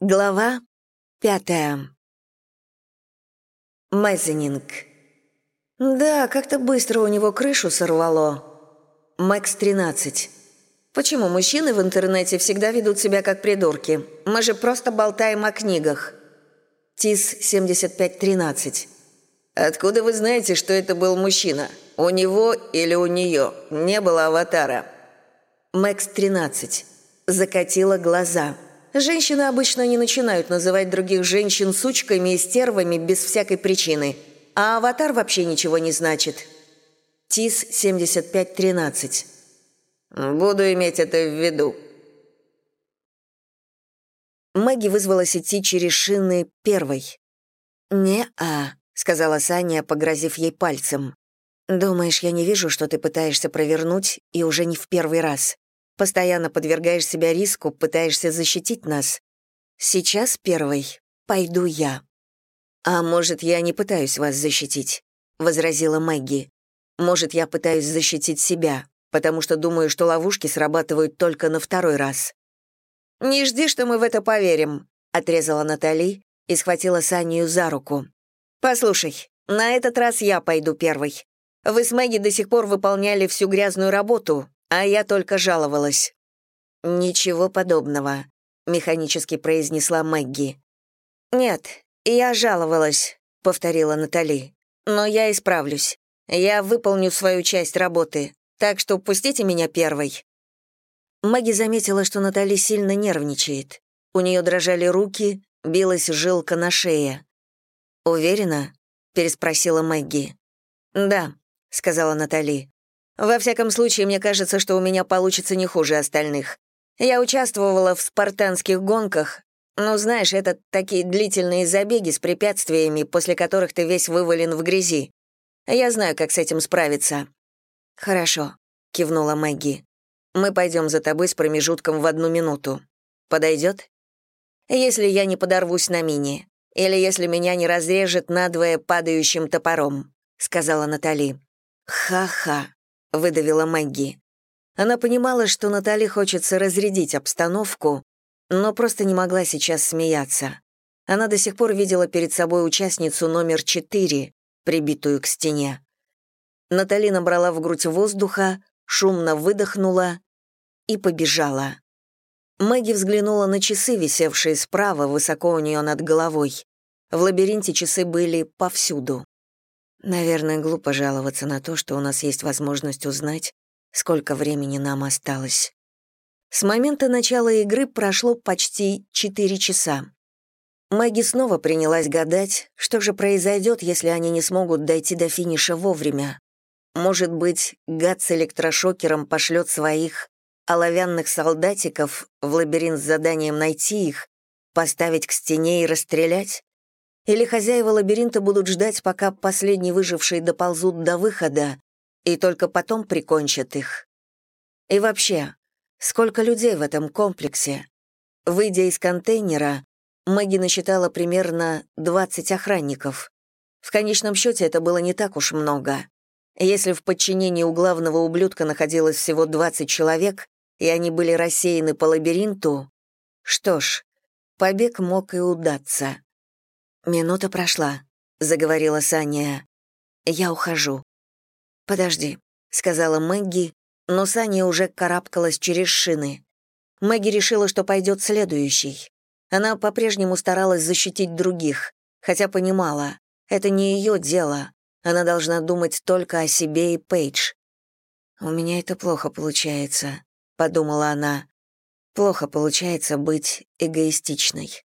Глава пятая. Мэзенинг. Да, как-то быстро у него крышу сорвало. Мэкс 13. Почему мужчины в интернете всегда ведут себя как придурки? Мы же просто болтаем о книгах. ТИС 7513. Откуда вы знаете, что это был мужчина? У него или у нее не было аватара? Мэкс 13. Закатила глаза. Женщины обычно не начинают называть других женщин сучками и стервами без всякой причины, а аватар вообще ничего не значит. ТИС 7513. Буду иметь это в виду. Мэгги вызвалась идти через шины первой. «Не-а», — сказала Саня, погрозив ей пальцем. «Думаешь, я не вижу, что ты пытаешься провернуть, и уже не в первый раз?» Постоянно подвергаешь себя риску, пытаешься защитить нас. Сейчас первый пойду я. А может, я не пытаюсь вас защитить, возразила Мэгги. Может, я пытаюсь защитить себя, потому что думаю, что ловушки срабатывают только на второй раз. Не жди, что мы в это поверим, отрезала Натали и схватила Санию за руку. Послушай, на этот раз я пойду первой. Вы с Мэгги до сих пор выполняли всю грязную работу, а я только жаловалась. «Ничего подобного», — механически произнесла Мэгги. «Нет, я жаловалась», — повторила Натали. «Но я исправлюсь. Я выполню свою часть работы, так что пустите меня первой». Мэгги заметила, что Натали сильно нервничает. У нее дрожали руки, билась жилка на шее. «Уверена?» — переспросила Мэгги. «Да», — сказала Натали. Во всяком случае, мне кажется, что у меня получится не хуже остальных. Я участвовала в спартанских гонках, но, знаешь, это такие длительные забеги с препятствиями, после которых ты весь вывален в грязи. Я знаю, как с этим справиться». «Хорошо», — кивнула Мэгги. «Мы пойдем за тобой с промежутком в одну минуту. Подойдет? Если я не подорвусь на мини, или если меня не разрежет надвое падающим топором», — сказала Натали. «Ха-ха», — выдавила Мэгги. Она понимала, что Натали хочется разрядить обстановку, но просто не могла сейчас смеяться. Она до сих пор видела перед собой участницу номер четыре, прибитую к стене. Натали набрала в грудь воздуха, шумно выдохнула и побежала. Мэгги взглянула на часы, висевшие справа, высоко у нее над головой. В лабиринте часы были повсюду. Наверное, глупо жаловаться на то, что у нас есть возможность узнать, сколько времени нам осталось. С момента начала игры прошло почти 4 часа. Мэгги снова принялась гадать, что же произойдет, если они не смогут дойти до финиша вовремя. Может быть, гад с электрошокером пошлет своих оловянных солдатиков в лабиринт с заданием найти их, поставить к стене и расстрелять? Или хозяева лабиринта будут ждать, пока последние выжившие доползут до выхода, и только потом прикончат их? И вообще, сколько людей в этом комплексе? Выйдя из контейнера, Мэгги насчитала примерно 20 охранников. В конечном счете это было не так уж много. Если в подчинении у главного ублюдка находилось всего 20 человек, и они были рассеяны по лабиринту, что ж, побег мог и удаться. «Минута прошла», — заговорила Саня. «Я ухожу». «Подожди», — сказала Мэгги, но Саня уже карабкалась через шины. Мэгги решила, что пойдет следующий. Она по-прежнему старалась защитить других, хотя понимала, это не ее дело, она должна думать только о себе и Пейдж. «У меня это плохо получается», — подумала она. «Плохо получается быть эгоистичной».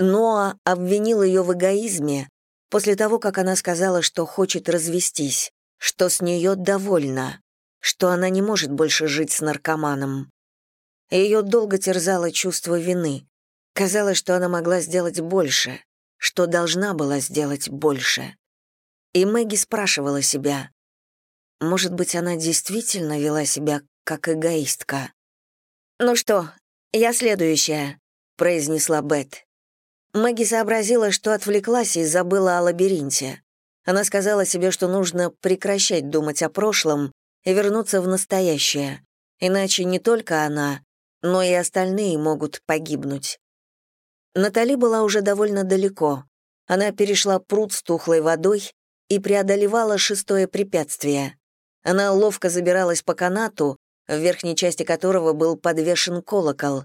Ноа обвинил ее в эгоизме после того, как она сказала, что хочет развестись, что с нее довольна, что она не может больше жить с наркоманом. Ее долго терзало чувство вины. Казалось, что она могла сделать больше, что должна была сделать больше. И Мэгги спрашивала себя, может быть, она действительно вела себя как эгоистка. «Ну что, я следующая», — произнесла Бет. Мэгги сообразила, что отвлеклась и забыла о лабиринте. Она сказала себе, что нужно прекращать думать о прошлом и вернуться в настоящее, иначе не только она, но и остальные могут погибнуть. Натали была уже довольно далеко. Она перешла пруд с тухлой водой и преодолевала шестое препятствие. Она ловко забиралась по канату, в верхней части которого был подвешен колокол.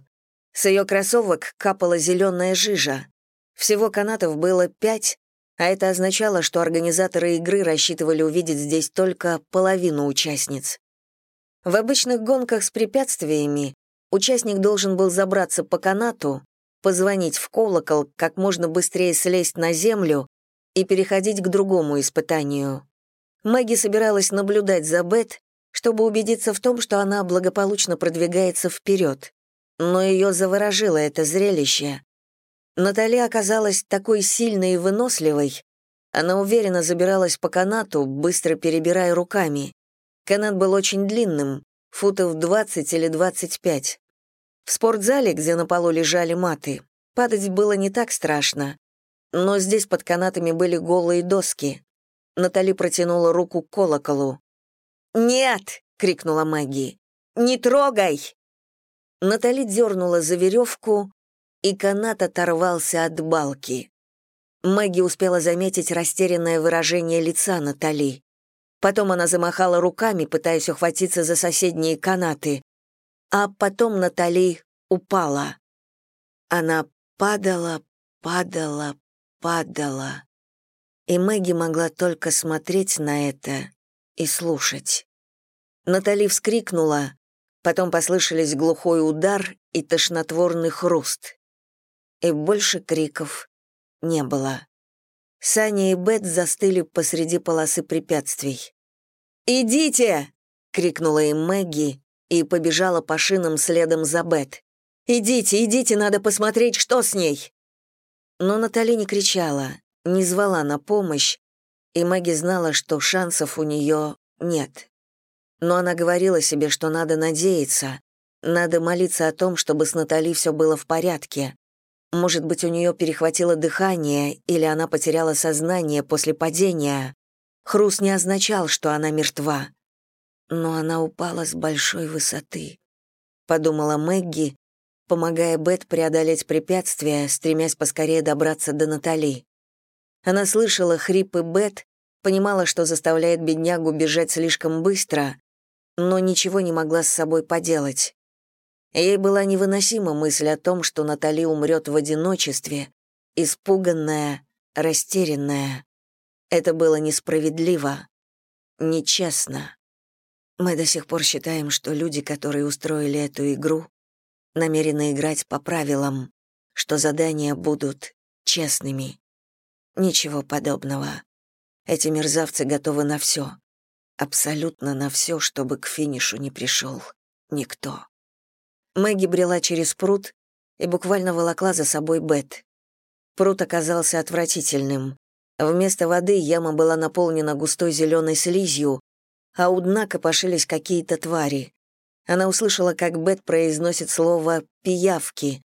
С ее кроссовок капала зеленая жижа. Всего канатов было пять, а это означало, что организаторы игры рассчитывали увидеть здесь только половину участниц. В обычных гонках с препятствиями участник должен был забраться по канату, позвонить в колокол, как можно быстрее слезть на землю и переходить к другому испытанию. Мэгги собиралась наблюдать за Бет, чтобы убедиться в том, что она благополучно продвигается вперед. Но ее заворожило это зрелище. Натали оказалась такой сильной и выносливой. Она уверенно забиралась по канату, быстро перебирая руками. Канат был очень длинным, футов 20 или 25. В спортзале, где на полу лежали маты, падать было не так страшно. Но здесь под канатами были голые доски. Натали протянула руку к колоколу. «Нет!» — крикнула Мэгги. «Не трогай!» Натали дернула за веревку, и канат оторвался от балки. Мэгги успела заметить растерянное выражение лица Натали. Потом она замахала руками, пытаясь ухватиться за соседние канаты. А потом Натали упала. Она падала, падала, падала. И Мэгги могла только смотреть на это и слушать. Натали вскрикнула, потом послышались глухой удар и тошнотворный хруст и больше криков не было. Саня и Бет застыли посреди полосы препятствий. «Идите!» — крикнула им Мэгги и побежала по шинам следом за Бет. «Идите, идите, надо посмотреть, что с ней!» Но Натали не кричала, не звала на помощь, и Мэгги знала, что шансов у нее нет. Но она говорила себе, что надо надеяться, надо молиться о том, чтобы с Натали все было в порядке, может быть, у нее перехватило дыхание, или она потеряла сознание после падения. Хруст не означал, что она мертва. Но она упала с большой высоты, подумала Мэгги, помогая Бет преодолеть препятствия, стремясь поскорее добраться до Натали. Она слышала хрипы Бет, понимала, что заставляет беднягу бежать слишком быстро, но ничего не могла с собой поделать. Ей была невыносима мысль о том, что Натали умрет в одиночестве, испуганная, растерянная. Это было несправедливо, нечестно. Мы до сих пор считаем, что люди, которые устроили эту игру, намерены играть по правилам, что задания будут честными. Ничего подобного. Эти мерзавцы готовы на все, абсолютно на все, чтобы к финишу не пришел никто. Мэгги брела через пруд и буквально волокла за собой Бет. Пруд оказался отвратительным. Вместо воды яма была наполнена густой зеленой слизью, а у дна копошились какие-то твари. Она услышала, как Бет произносит слово «пиявки»,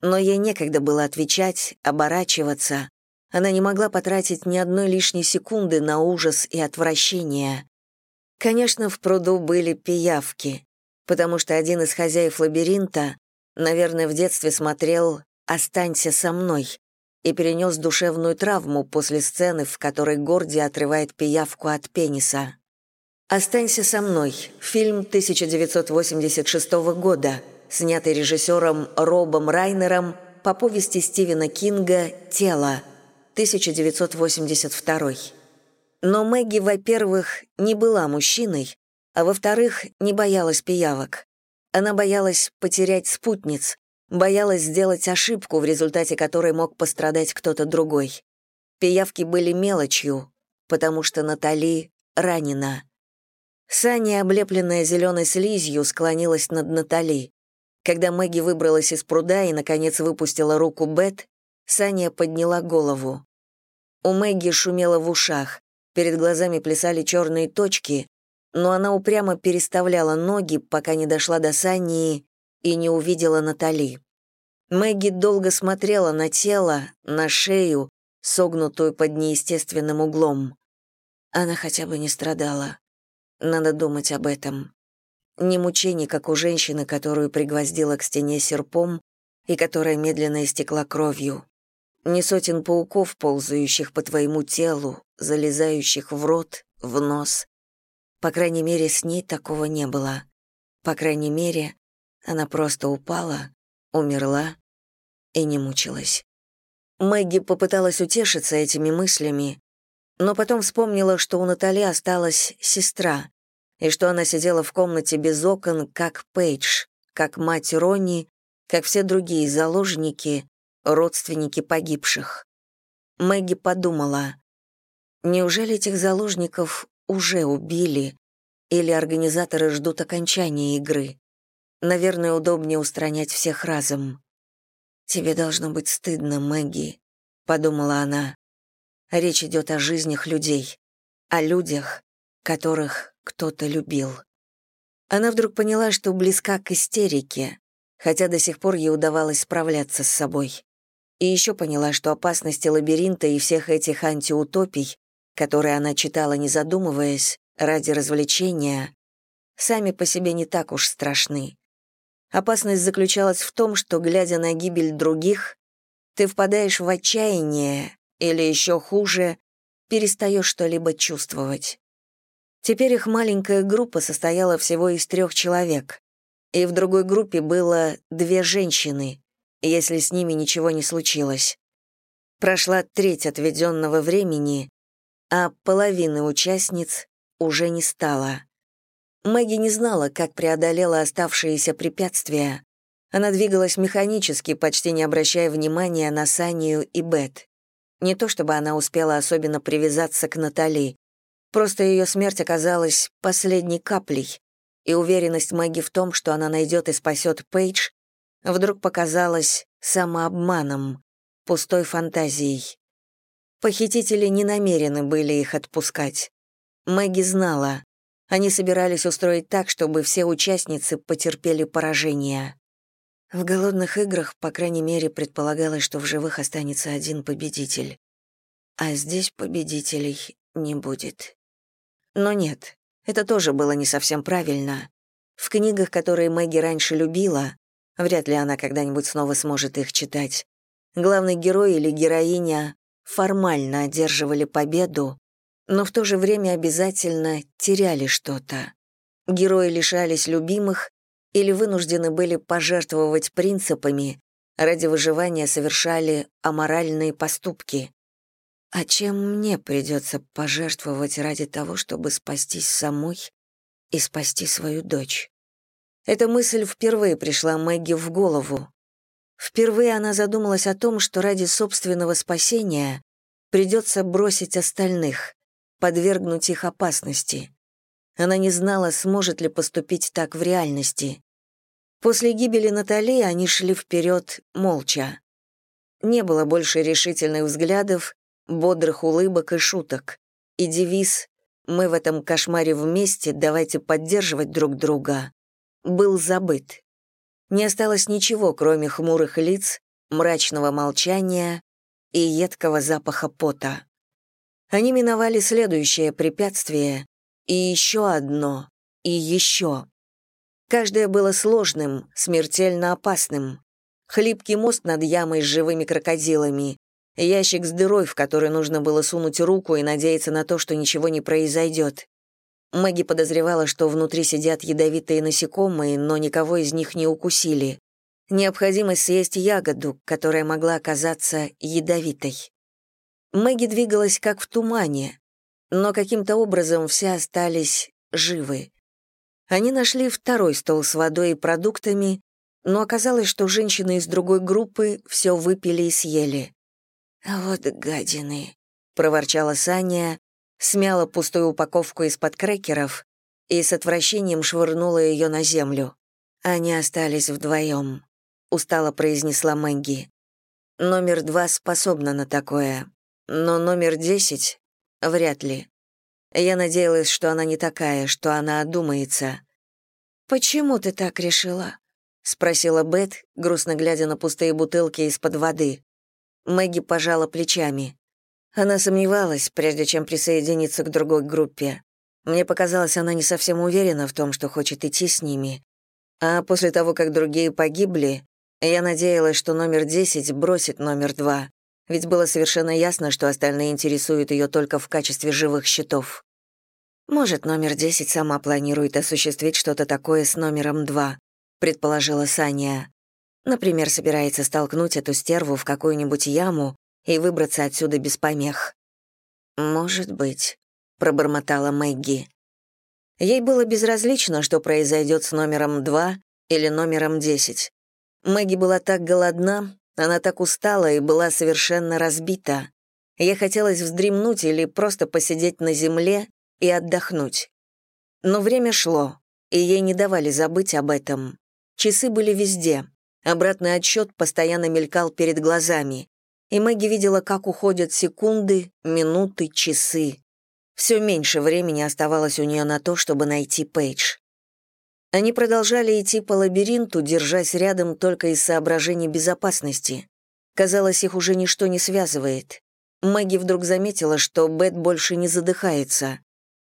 но ей некогда было отвечать, оборачиваться. Она не могла потратить ни одной лишней секунды на ужас и отвращение. Конечно, в пруду были пиявки потому что один из хозяев лабиринта, наверное, в детстве смотрел «Останься со мной» и перенес душевную травму после сцены, в которой Горди отрывает пиявку от пениса. «Останься со мной» — фильм 1986 года, снятый режиссером Робом Райнером по повести Стивена Кинга «Тело» 1982. Но Мэгги, во-первых, не была мужчиной, а во-вторых, не боялась пиявок. Она боялась потерять спутниц, боялась сделать ошибку, в результате которой мог пострадать кто-то другой. Пиявки были мелочью, потому что Натали ранена. Саня, облепленная зеленой слизью, склонилась над Натали. Когда Мэгги выбралась из пруда и, наконец, выпустила руку Бет, Саня подняла голову. У Мэгги шумело в ушах, перед глазами плясали черные точки, но она упрямо переставляла ноги, пока не дошла до Сании и не увидела Натали. Мэгги долго смотрела на тело, на шею, согнутую под неестественным углом. Она хотя бы не страдала. Надо думать об этом. Не мучений, как у женщины, которую пригвоздила к стене серпом, и которая медленно истекла кровью. Ни сотен пауков, ползающих по твоему телу, залезающих в рот, в нос. По крайней мере, с ней такого не было. По крайней мере, она просто упала, умерла и не мучилась. Мэгги попыталась утешиться этими мыслями, но потом вспомнила, что у Натали осталась сестра, и что она сидела в комнате без окон, как Пейдж, как мать Ронни, как все другие заложники, родственники погибших. Мэгги подумала, неужели этих заложников уже убили, или организаторы ждут окончания игры? Наверное, удобнее устранять всех разом. «Тебе должно быть стыдно, Мэгги», — подумала она. Речь идет о жизнях людей, о людях, которых кто-то любил. Она вдруг поняла, что близка к истерике, хотя до сих пор ей удавалось справляться с собой. И еще поняла, что опасности лабиринта и всех этих антиутопий, которые она читала, не задумываясь, ради развлечения, сами по себе не так уж страшны. Опасность заключалась в том, что, глядя на гибель других, ты впадаешь в отчаяние или еще хуже, перестаешь что-либо чувствовать. Теперь их маленькая группа состояла всего из трех человек, и в другой группе было две женщины, если с ними ничего не случилось. Прошла треть отведенного времени, а половины участниц уже не стало. Мэгги не знала, как преодолела оставшиеся препятствия. Она двигалась механически, почти не обращая внимания на Санию и Бет. Не то чтобы она успела особенно привязаться к Натали, просто ее смерть оказалась последней каплей, и уверенность Мэгги в том, что она найдет и спасет Пейдж, вдруг показалась самообманом, пустой фантазией. Похитители не намерены были их отпускать. Мэгги знала, они собирались устроить так, чтобы все участницы потерпели поражение. В голодных играх, по крайней мере, предполагалось, что в живых останется один победитель. А здесь победителей не будет. Но нет, это тоже было не совсем правильно. В книгах, которые Мэгги раньше любила, вряд ли она когда-нибудь снова сможет их читать, главный герой или героиня формально одерживали победу, но в то же время обязательно теряли что-то. Герои лишались любимых или вынуждены были пожертвовать принципами, ради выживания совершали аморальные поступки. А чем мне придется пожертвовать ради того, чтобы спастись самой и спасти свою дочь? Эта мысль впервые пришла Мэгги в голову. Впервые она задумалась о том, что ради собственного спасения придется бросить остальных, подвергнуть их опасности. Она не знала, сможет ли поступить так в реальности. После гибели Натали они шли вперед молча. Не было больше решительных взглядов, бодрых улыбок и шуток. И девиз «Мы в этом кошмаре вместе, давайте поддерживать друг друга» был забыт. Не осталось ничего, кроме хмурых лиц, мрачного молчания и едкого запаха пота. Они миновали следующее препятствие, и еще одно, и еще. Каждое было сложным, смертельно опасным. Хлипкий мост над ямой с живыми крокодилами, ящик с дырой, в который нужно было сунуть руку и надеяться на то, что ничего не произойдет. Мэгги подозревала, что внутри сидят ядовитые насекомые, но никого из них не укусили. Необходимость съесть ягоду, которая могла оказаться ядовитой. Мэгги двигалась как в тумане, но каким-то образом все остались живы. Они нашли второй стол с водой и продуктами, но оказалось, что женщины из другой группы все выпили и съели. «А вот гадины», — проворчала Саня, смяла пустую упаковку из-под крекеров и с отвращением швырнула ее на землю. Они остались вдвоем, устало произнесла Мэгги. Номер два способна на такое но номер десять — вряд ли. Я надеялась, что она не такая, что она одумается. «Почему ты так решила?» — спросила Бет, грустно глядя на пустые бутылки из-под воды. Мэгги пожала плечами. Она сомневалась, прежде чем присоединиться к другой группе. Мне показалось, она не совсем уверена в том, что хочет идти с ними. А после того, как другие погибли, Я надеялась, что номер 10 бросит номер 2, ведь было совершенно ясно, что остальные интересуют ее только в качестве живых счетов. Может, номер 10 сама планирует осуществить что-то такое с номером 2, предположила Саня. Например, собирается столкнуть эту стерву в какую-нибудь яму и выбраться отсюда без помех. «Может быть», — пробормотала Мэгги. Ей было безразлично, что произойдет с номером 2 или номером 10. Мэгги была так голодна, она так устала и была совершенно разбита. Ей хотелось вздремнуть или просто посидеть на земле и отдохнуть. Но время шло, и ей не давали забыть об этом. Часы были везде. Обратный отсчет постоянно мелькал перед глазами. И Мэгги видела, как уходят секунды, минуты, часы. Все меньше времени оставалось у нее на то, чтобы найти Пейдж. Они продолжали идти по лабиринту, держась рядом только из соображений безопасности. Казалось, их уже ничто не связывает. Мэгги вдруг заметила, что Бет больше не задыхается.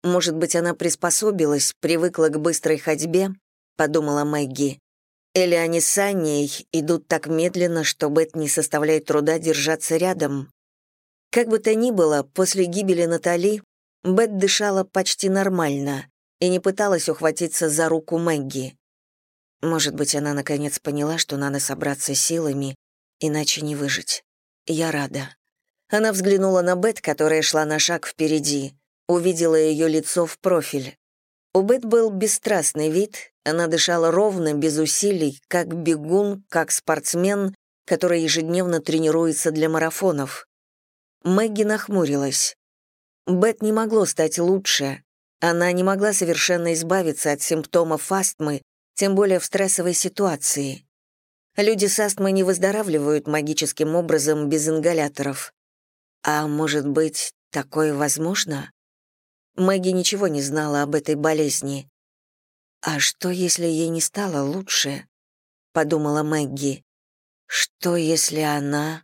Может быть, она приспособилась, привыкла к быстрой ходьбе, подумала Мэгги. Или они с Аней идут так медленно, что Бет не составляет труда держаться рядом. Как бы то ни было, после гибели Натали Бет дышала почти нормально и не пыталась ухватиться за руку Мэгги. Может быть, она наконец поняла, что надо собраться силами, иначе не выжить. Я рада. Она взглянула на Бет, которая шла на шаг впереди, увидела ее лицо в профиль. У Бет был бесстрастный вид, она дышала ровно, без усилий, как бегун, как спортсмен, который ежедневно тренируется для марафонов. Мэгги нахмурилась. Бет не могло стать лучше, она не могла совершенно избавиться от симптомов астмы, тем более в стрессовой ситуации. Люди с астмой не выздоравливают магическим образом без ингаляторов. А может быть, такое возможно? Мэгги ничего не знала об этой болезни. «А что, если ей не стало лучше?» — подумала Мэгги. «Что, если она...»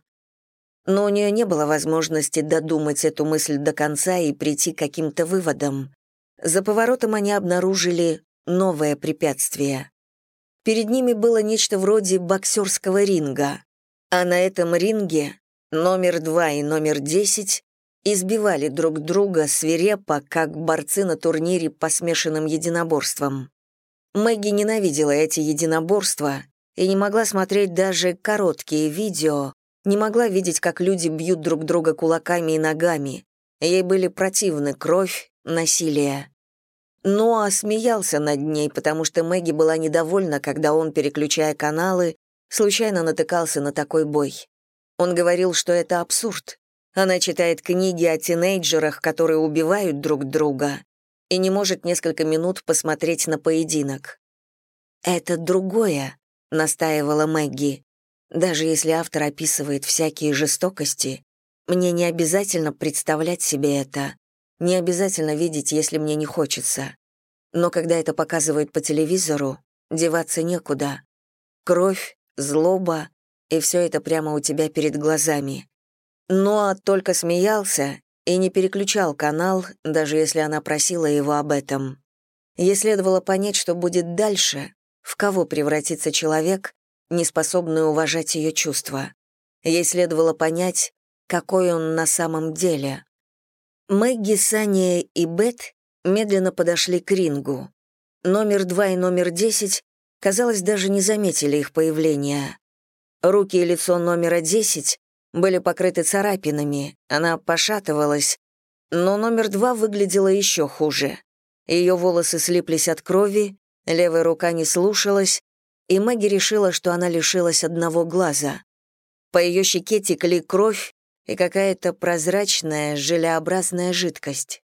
Но у нее не было возможности додумать эту мысль до конца и прийти к каким-то выводам. За поворотом они обнаружили новое препятствие. Перед ними было нечто вроде боксерского ринга, а на этом ринге номер два и номер десять избивали друг друга свирепо, как борцы на турнире по смешанным единоборствам. Мэгги ненавидела эти единоборства и не могла смотреть даже короткие видео, не могла видеть, как люди бьют друг друга кулаками и ногами. Ей были противны кровь, насилия. Ноа смеялся над ней, потому что Мэгги была недовольна, когда он, переключая каналы, случайно натыкался на такой бой. Он говорил, что это абсурд. Она читает книги о тинейджерах, которые убивают друг друга, и не может несколько минут посмотреть на поединок. «Это другое», — настаивала Мэгги. «Даже если автор описывает всякие жестокости, мне не обязательно представлять себе это. Не обязательно видеть, если мне не хочется. Но когда это показывают по телевизору, деваться некуда. Кровь, злоба, и все это прямо у тебя перед глазами. Ноа только смеялся и не переключал канал, даже если она просила его об этом. Ей следовало понять, что будет дальше, в кого превратится человек, не способный уважать ее чувства. Ей следовало понять, какой он на самом деле. Мэгги, Саня и Бет медленно подошли к рингу. Номер два и номер десять, казалось, даже не заметили их появления. Руки и лицо номера десять были покрыты царапинами, она пошатывалась, но номер два выглядела еще хуже. Ее волосы слиплись от крови, левая рука не слушалась, и Мэгги решила, что она лишилась одного глаза. По ее щеке текли кровь и какая-то прозрачная, желеобразная жидкость.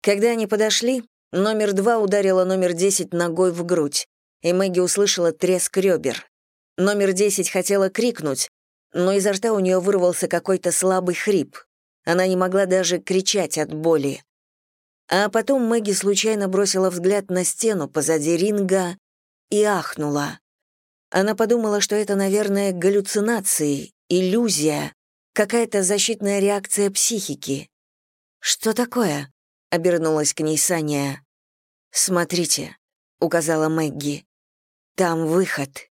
Когда они подошли, номер два ударила номер десять ногой в грудь, и Мэгги услышала треск ребер. Номер десять хотела крикнуть, но изо рта у нее вырвался какой-то слабый хрип. Она не могла даже кричать от боли. А потом Мэгги случайно бросила взгляд на стену позади ринга и ахнула. Она подумала, что это, наверное, галлюцинации, иллюзия, какая-то защитная реакция психики. «Что такое?» — обернулась к ней Саня. «Смотрите», — указала Мэгги. «Там выход».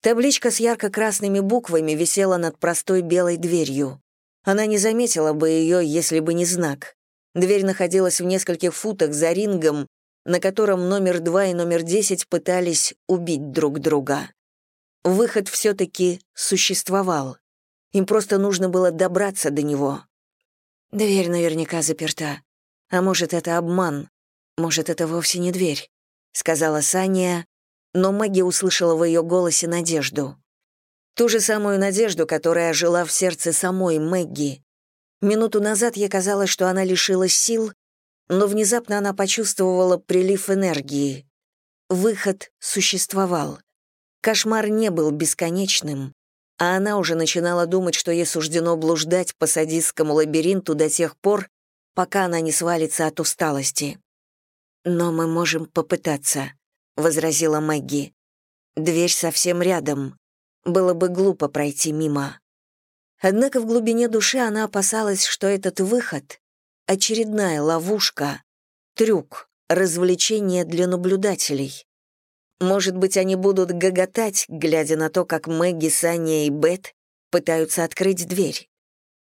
Табличка с ярко-красными буквами висела над простой белой дверью. Она не заметила бы ее, если бы не знак. Дверь находилась в нескольких футах за рингом, на котором номер два и номер десять пытались убить друг друга. Выход все-таки существовал. Им просто нужно было добраться до него. Дверь наверняка заперта. А может, это обман. Может, это вовсе не дверь, сказала Саня, но Мэгги услышала в ее голосе надежду. Ту же самую надежду, которая жила в сердце самой Мэгги. Минуту назад ей казалось, что она лишилась сил, но внезапно она почувствовала прилив энергии. Выход существовал. Кошмар не был бесконечным, а она уже начинала думать, что ей суждено блуждать по садистскому лабиринту до тех пор, пока она не свалится от усталости. «Но мы можем попытаться», — возразила Мэгги. «Дверь совсем рядом. Было бы глупо пройти мимо». Однако в глубине души она опасалась, что этот выход — очередная ловушка, трюк, развлечение для наблюдателей. Может быть, они будут гоготать, глядя на то, как Мэгги, Саня и Бет пытаются открыть дверь.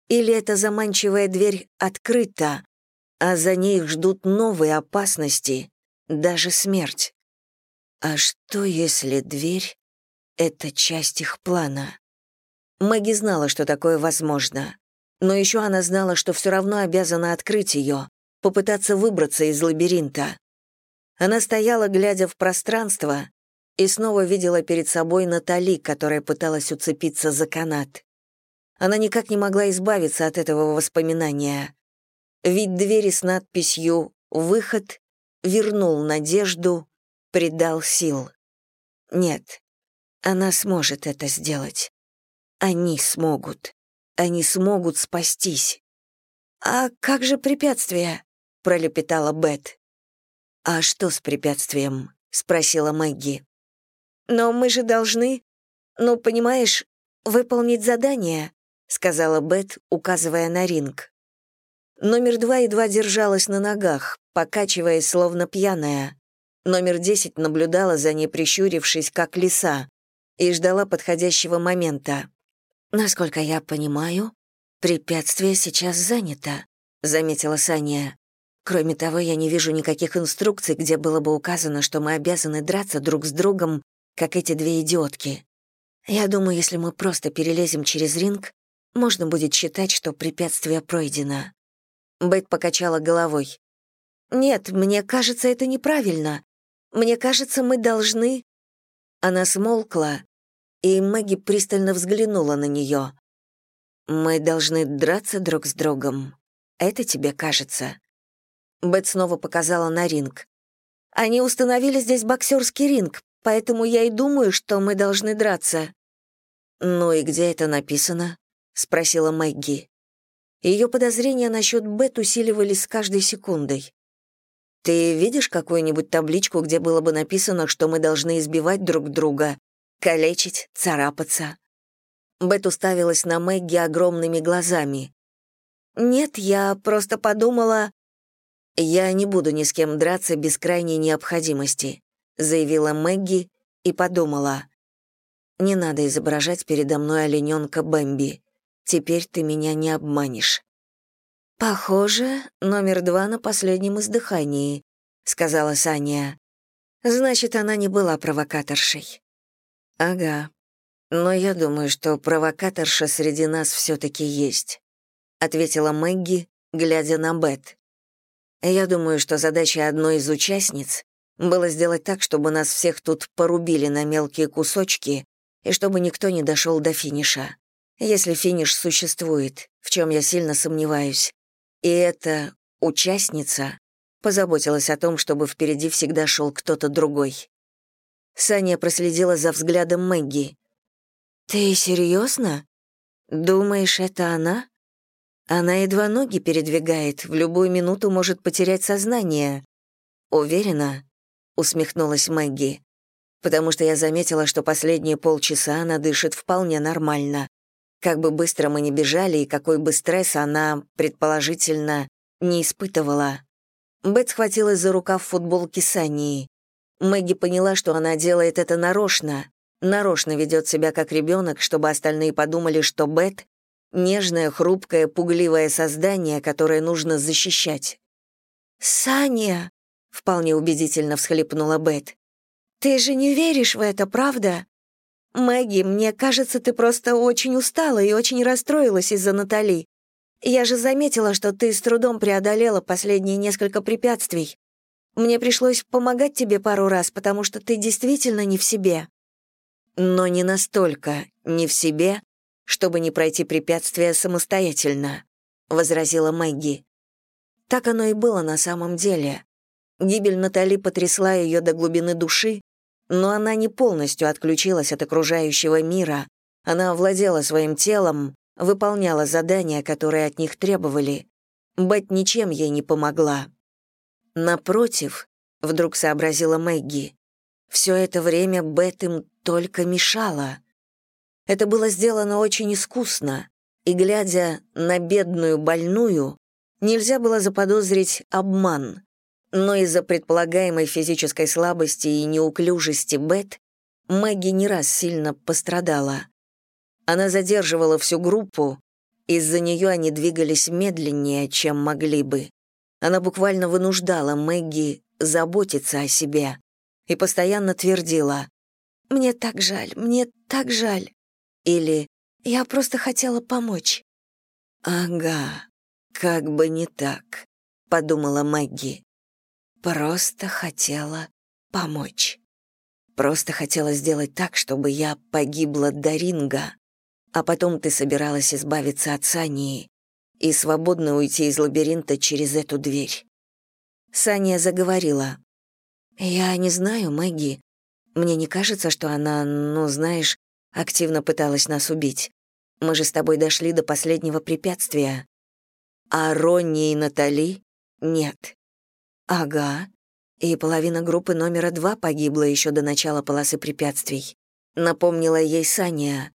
Или эта заманчивая дверь открыта, а за ней ждут новые опасности, даже смерть. А что, если дверь — это часть их плана? Мэгги знала, что такое возможно. Но еще она знала, что все равно обязана открыть ее, попытаться выбраться из лабиринта. Она стояла, глядя в пространство, и снова видела перед собой Натали, которая пыталась уцепиться за канат. Она никак не могла избавиться от этого воспоминания. Вид двери с надписью «Выход» вернул надежду, придал сил. Нет, она сможет это сделать. Они смогут. Они смогут спастись. «А как же препятствия?» — пролепетала Бет. «А что с препятствием?» — спросила Мэгги. «Но мы же должны, ну, понимаешь, выполнить задание», — сказала Бет, указывая на ринг. Номер два едва держалась на ногах, покачиваясь, словно пьяная. Номер десять наблюдала за ней, прищурившись, как лиса, и ждала подходящего момента. «Насколько я понимаю, препятствие сейчас занято», — заметила Саня. «Кроме того, я не вижу никаких инструкций, где было бы указано, что мы обязаны драться друг с другом, как эти две идиотки. Я думаю, если мы просто перелезем через ринг, можно будет считать, что препятствие пройдено». Бет покачала головой. «Нет, мне кажется, это неправильно. Мне кажется, мы должны...» Она смолкла, и Мэгги пристально взглянула на нее. «Мы должны драться друг с другом. Это тебе кажется?» Бет снова показала на ринг. «Они установили здесь боксерский ринг, поэтому я и думаю, что мы должны драться». «Ну и где это написано?» — спросила Мэгги. Ее подозрения насчет Бет усиливались с каждой секундой. «Ты видишь какую-нибудь табличку, где было бы написано, что мы должны избивать друг друга калечить, царапаться. Бет уставилась на Мэгги огромными глазами. «Нет, я просто подумала...» «Я не буду ни с кем драться без крайней необходимости», заявила Мэгги и подумала. «Не надо изображать передо мной олененка Бэмби. Теперь ты меня не обманешь». «Похоже, номер два на последнем издыхании», — сказала Саня. «Значит, она не была провокаторшей». «Ага. Но я думаю, что провокаторша среди нас все таки есть», — ответила Мэгги, глядя на Бет. «Я думаю, что задача одной из участниц было сделать так, чтобы нас всех тут порубили на мелкие кусочки и чтобы никто не дошел до финиша. Если финиш существует, в чем я сильно сомневаюсь. И эта участница позаботилась о том, чтобы впереди всегда шел кто-то другой. Саня проследила за взглядом Мэгги. «Ты серьезно? Думаешь, это она? Она едва ноги передвигает, в любую минуту может потерять сознание. Уверена?» — усмехнулась Мэгги. «Потому что я заметила, что последние полчаса она дышит вполне нормально. Как бы быстро мы ни бежали и какой бы стресс она, предположительно, не испытывала». Бет схватилась за рукав футболки Сании. Мэгги поняла, что она делает это нарочно, Нарочно ведет себя как ребенок, чтобы остальные подумали, что Бет — нежное, хрупкое, пугливое создание, которое нужно защищать. «Саня!» — вполне убедительно всхлипнула Бет. «Ты же не веришь в это, правда? Мэгги, мне кажется, ты просто очень устала и очень расстроилась из-за Натали. Я же заметила, что ты с трудом преодолела последние несколько препятствий. Мне пришлось помогать тебе пару раз, потому что ты действительно не в себе». «Но не настолько не в себе, чтобы не пройти препятствия самостоятельно», — возразила Мэгги. Так оно и было на самом деле. Гибель Натали потрясла ее до глубины души, но она не полностью отключилась от окружающего мира, она овладела своим телом, выполняла задания, которые от них требовали. Бет ничем ей не помогла. Напротив, вдруг сообразила Мэгги, все это время Бет им только мешала. Это было сделано очень искусно, и, глядя на бедную больную, нельзя было заподозрить обман. Но из-за предполагаемой физической слабости и неуклюжести Бет Мэгги не раз сильно пострадала. Она задерживала всю группу, из-за нее они двигались медленнее, чем могли бы. Она буквально вынуждала Мэгги заботиться о себе и постоянно твердила «Мне так жаль, мне так жаль» или «Я просто хотела помочь». «Ага, как бы не так», — подумала Мэгги. «Просто хотела помочь. Просто хотела сделать так, чтобы я погибла до ринга, а потом ты собиралась избавиться от Сании и свободно уйти из лабиринта через эту дверь». Саня заговорила. «Я не знаю, Мэгги. Мне не кажется, что она, ну, знаешь, активно пыталась нас убить. Мы же с тобой дошли до последнего препятствия. А Ронни и Натали — нет. Ага. И половина группы номера два погибла еще до начала полосы препятствий. Напомнила ей Саня.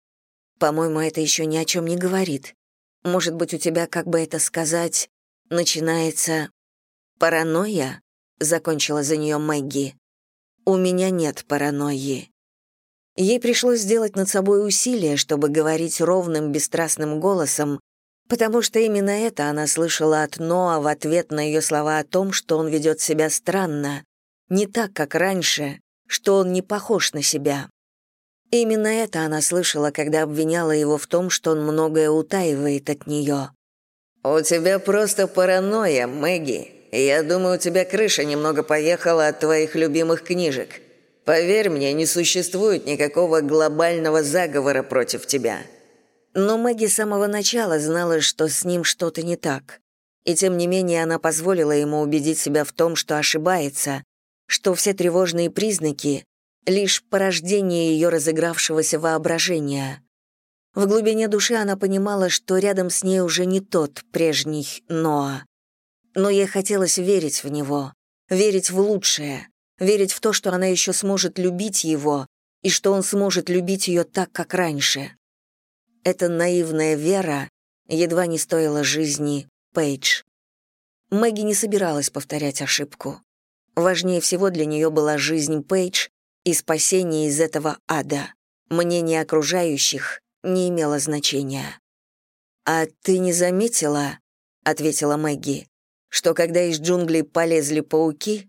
По-моему, это еще ни о чем не говорит. Может быть, у тебя, как бы это сказать, начинается паранойя? Закончила за нее Мэгги. У меня нет паранойи. Ей пришлось сделать над собой усилие, чтобы говорить ровным, бесстрастным голосом, потому что именно это она слышала от Ноа в ответ на ее слова о том, что он ведет себя странно, не так, как раньше, что он не похож на себя. Именно это она слышала, когда обвиняла его в том, что он многое утаивает от нее. «У тебя просто паранойя, Мэгги. Я думаю, у тебя крыша немного поехала от твоих любимых книжек. Поверь мне, не существует никакого глобального заговора против тебя. Но Мэгги с самого начала знала, что с ним что-то не так. И тем не менее она позволила ему убедить себя в том, что ошибается, что все тревожные признаки — лишь порождение ее разыгравшегося воображения. В глубине души она понимала, что рядом с ней уже не тот прежний Ноа. Но ей хотелось верить в него, верить в лучшее, верить в то, что она еще сможет любить его и что он сможет любить ее так, как раньше. Эта наивная вера едва не стоила жизни Пейдж. Мэгги не собиралась повторять ошибку. Важнее всего для нее была жизнь Пейдж и спасение из этого ада. Мнение окружающих не имело значения. «А ты не заметила, — ответила Мэгги, — что когда из джунглей полезли пауки,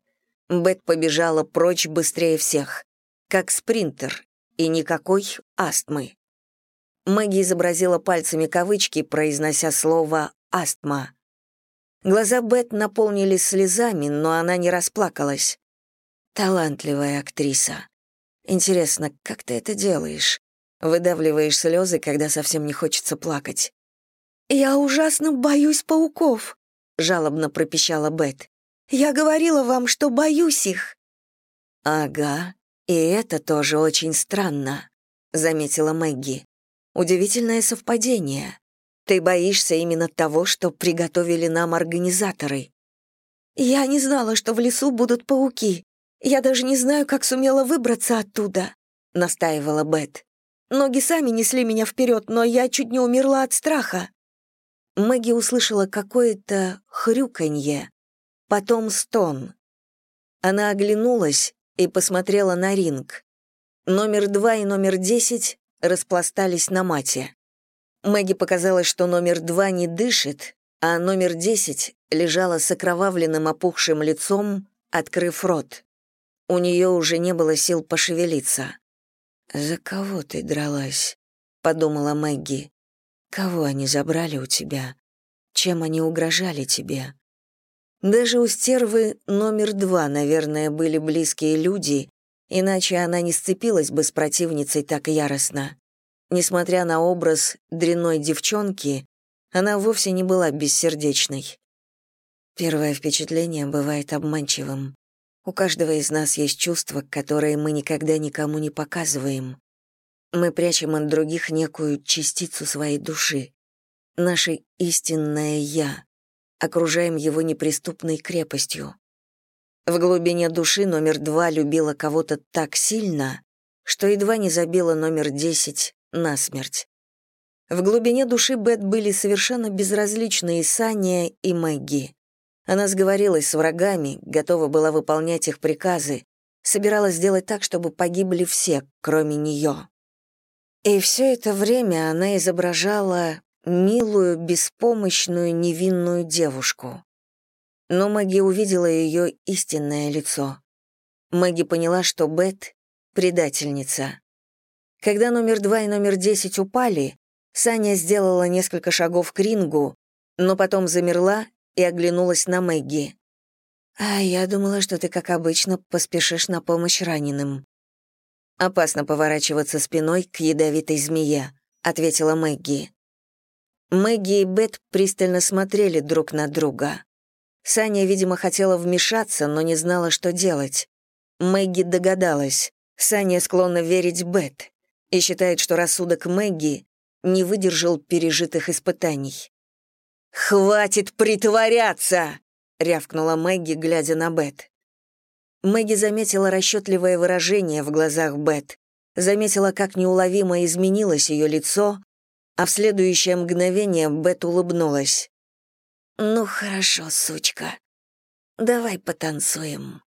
Бет побежала прочь быстрее всех, как спринтер, и никакой астмы. Мэгги изобразила пальцами кавычки, произнося слово «астма». Глаза Бет наполнились слезами, но она не расплакалась. Талантливая актриса. Интересно, как ты это делаешь? Выдавливаешь слезы, когда совсем не хочется плакать. «Я ужасно боюсь пауков», — жалобно пропищала Бет. «Я говорила вам, что боюсь их». «Ага, и это тоже очень странно», — заметила Мэгги. Удивительное совпадение. Ты боишься именно того, что приготовили нам организаторы. Я не знала, что в лесу будут пауки. Я даже не знаю, как сумела выбраться оттуда, настаивала Бет. Ноги сами несли меня вперед, но я чуть не умерла от страха. Мэгги услышала какое-то хрюканье, потом стон. Она оглянулась и посмотрела на ринг. Номер два и номер десять распластались на мате. Мэгги показалось, что номер два не дышит, а номер десять лежала с окровавленным опухшим лицом, открыв рот. У нее уже не было сил пошевелиться. «За кого ты дралась?» — подумала Мэгги. «Кого они забрали у тебя? Чем они угрожали тебе?» Даже у стервы номер два, наверное, были близкие люди, иначе она не сцепилась бы с противницей так яростно. Несмотря на образ дрянной девчонки, она вовсе не была бессердечной. Первое впечатление бывает обманчивым. У каждого из нас есть чувства, которые мы никогда никому не показываем. Мы прячем от других некую частицу своей души, наше истинное «я», окружаем его неприступной крепостью. В глубине души номер два любила кого-то так сильно, что едва не забила номер десять насмерть. В глубине души Бет были совершенно безразличны и Саня, и Мэгги. Она сговорилась с врагами, готова была выполнять их приказы, собиралась сделать так, чтобы погибли все, кроме нее. И все это время она изображала милую, беспомощную, невинную девушку. Но Мэгги увидела ее истинное лицо. Мэгги поняла, что Бет — предательница. Когда номер два и номер десять упали, Саня сделала несколько шагов к рингу, но потом замерла и оглянулась на Мэгги. «А я думала, что ты, как обычно, поспешишь на помощь раненым». «Опасно поворачиваться спиной к ядовитой змее», — ответила Мэгги. Мэгги и Бет пристально смотрели друг на друга. Саня, видимо, хотела вмешаться, но не знала, что делать. Мэгги догадалась. Саня склонна верить Бет и считает, что рассудок Мэгги не выдержал пережитых испытаний. «Хватит притворяться!» — рявкнула Мэгги, глядя на Бет. Мэгги заметила расчетливое выражение в глазах Бет, заметила, как неуловимо изменилось ее лицо, а в следующее мгновение Бет улыбнулась. «Ну хорошо, сучка. Давай потанцуем».